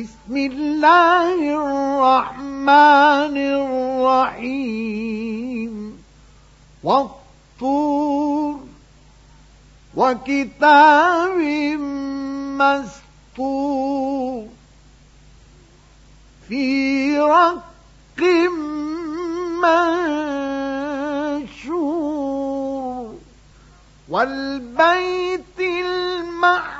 بسم الله الرحمن الرحيم. والطور وكتاب مسطور في رق منشور. والبيت المعمور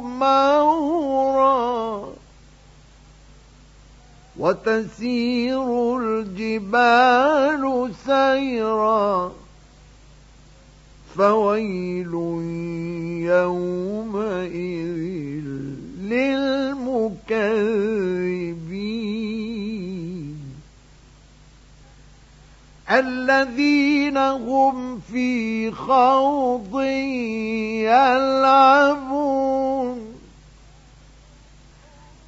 مورا وتسير الجبال سيرا فويل يومئذ للمكذبين. الذين هم في خوض يلعبون.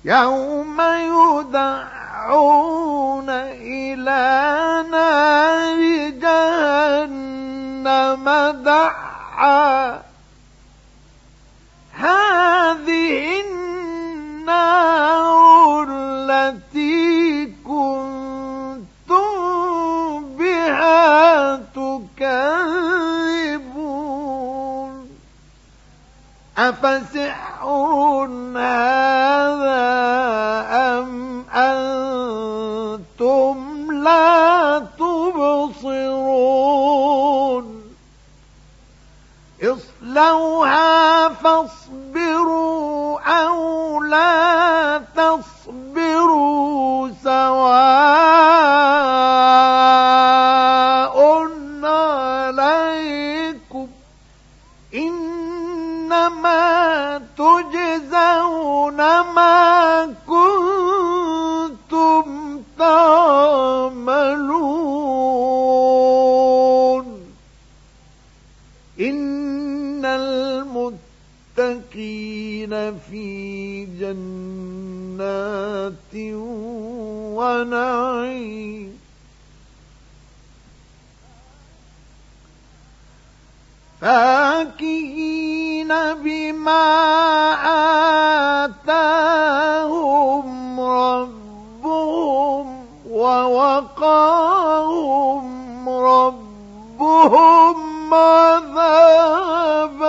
يوم يدعون إلى نار جهنم دعا. هذه النار أفسحر جنات ونعيم. فاكهين بما آتاهم ربهم ووقاهم ربهم عذاب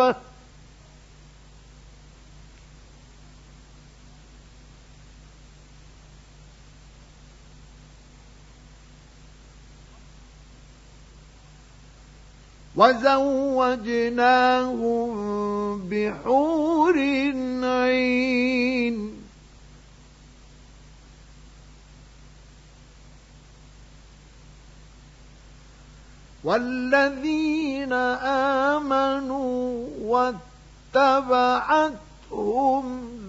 مصفوفة وزوجناهم بحور عين. والذين آمنوا واتبعتهم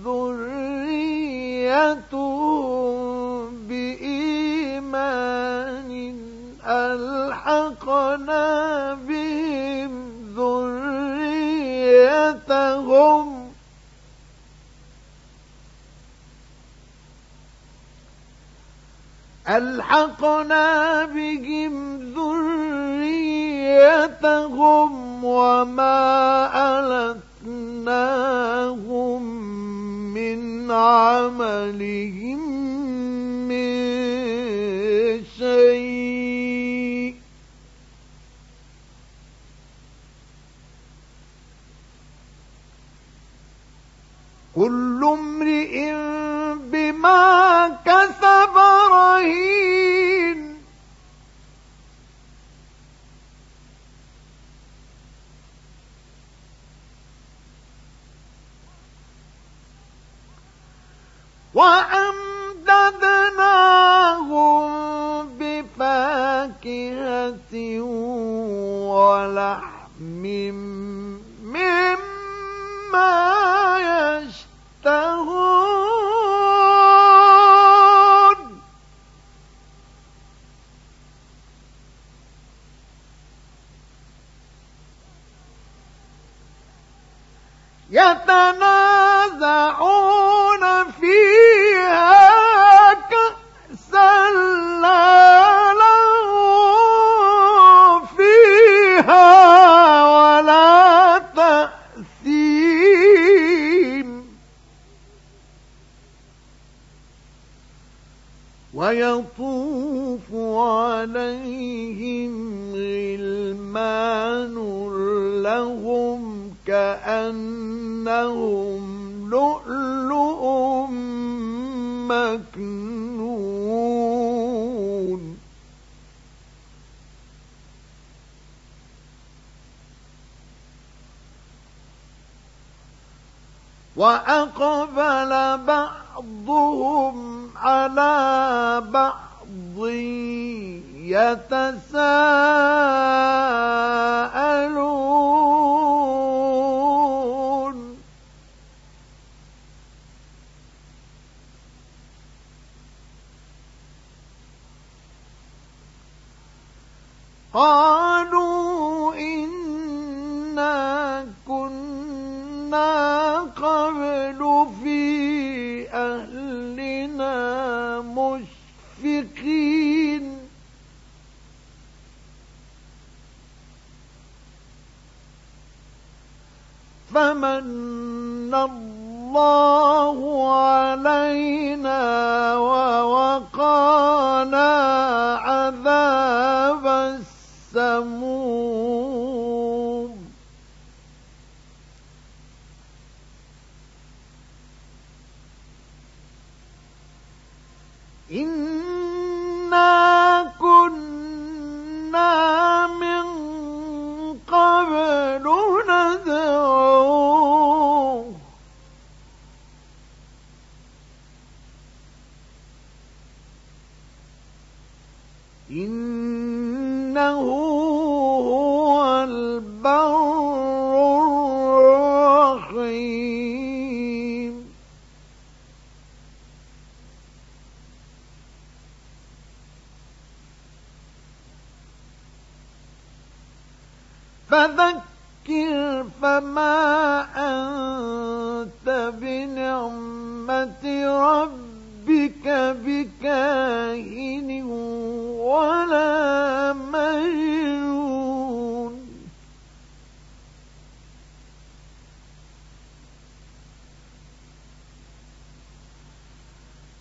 ذريتهم بإيمان ألحقنا بهم ذريتهم. ألحقنا بهم ذريتهم وما ألتناهم من عملهم من شيء. كل امرئ بما كسب رهين وأمددناهم بفاكهة ولحم مما يشتهون. يتنازعون ويطوف عليهم غلمان لهم كأنهم لؤلؤ مكنون. وأقبل بعضهم على بعض يتساءلون مشفقين فمن الله علينا ووقانا عذاب السموم. إنا فذكر فما أنت بنعمة ربك بكاهن ولا مجنون.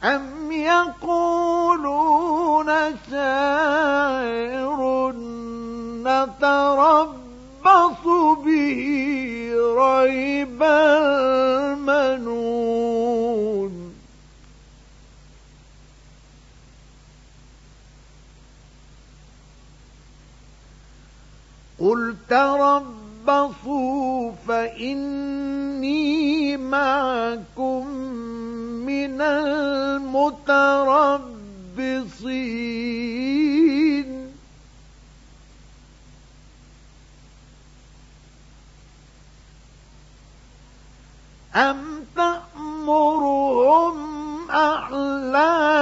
أم يقولون شاعر نتربص به ريب المنون. قل تربصوا فإني معكم من المتربصين. أم تأمرهم أحلامهم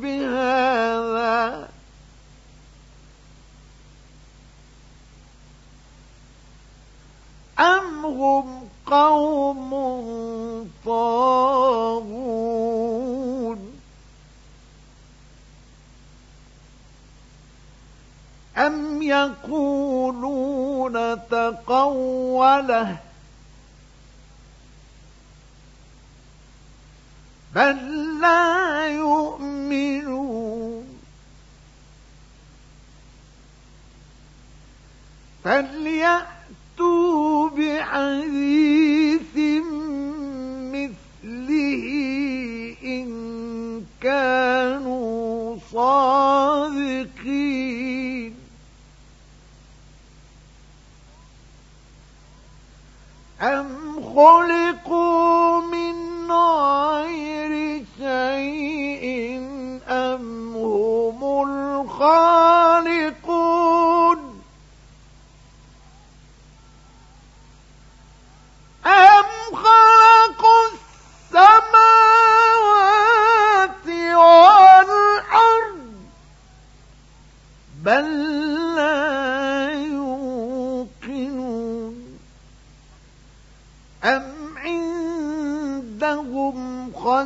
بهذا أم هم قوم طاغون أم يقولون تقوله بل لا يؤمنون فليأتوا بحديث حديث مثله إن كانوا صادقين أم خلقوا من غير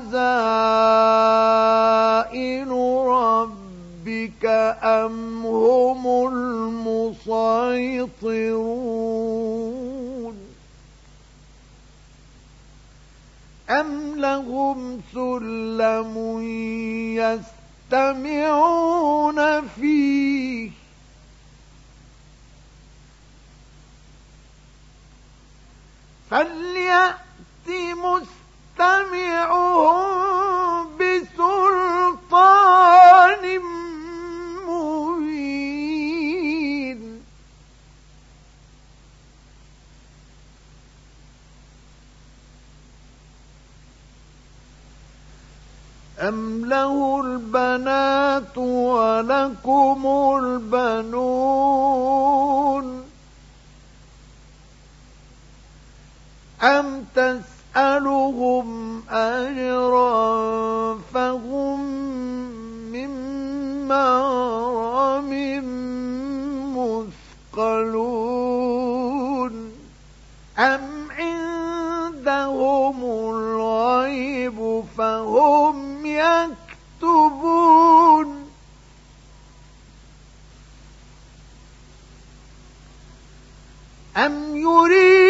خزائن ربك أم هم المسيطرون أم لهم سلم يستمعون فيه فليأت مستمعهم أم تسألهم أجرا فهم من مغرم مثقلون. أم عندهم الغيب فهم يكتبون. أم يريدون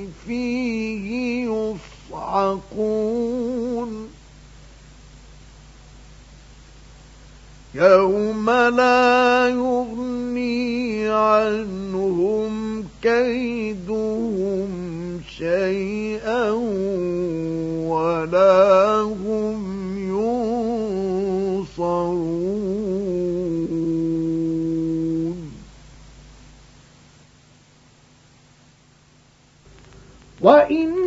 فيه يصعقون. يوم لا يغني عنهم كيدهم شيئا ولا وإن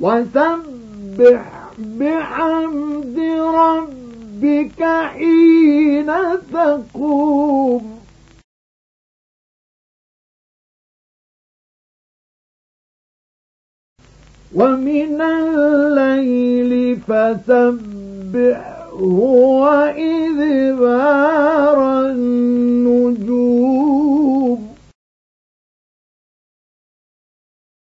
وسبح بحمد ربك حين تقوم. ومن الليل فسبحه وإذبار النجوم.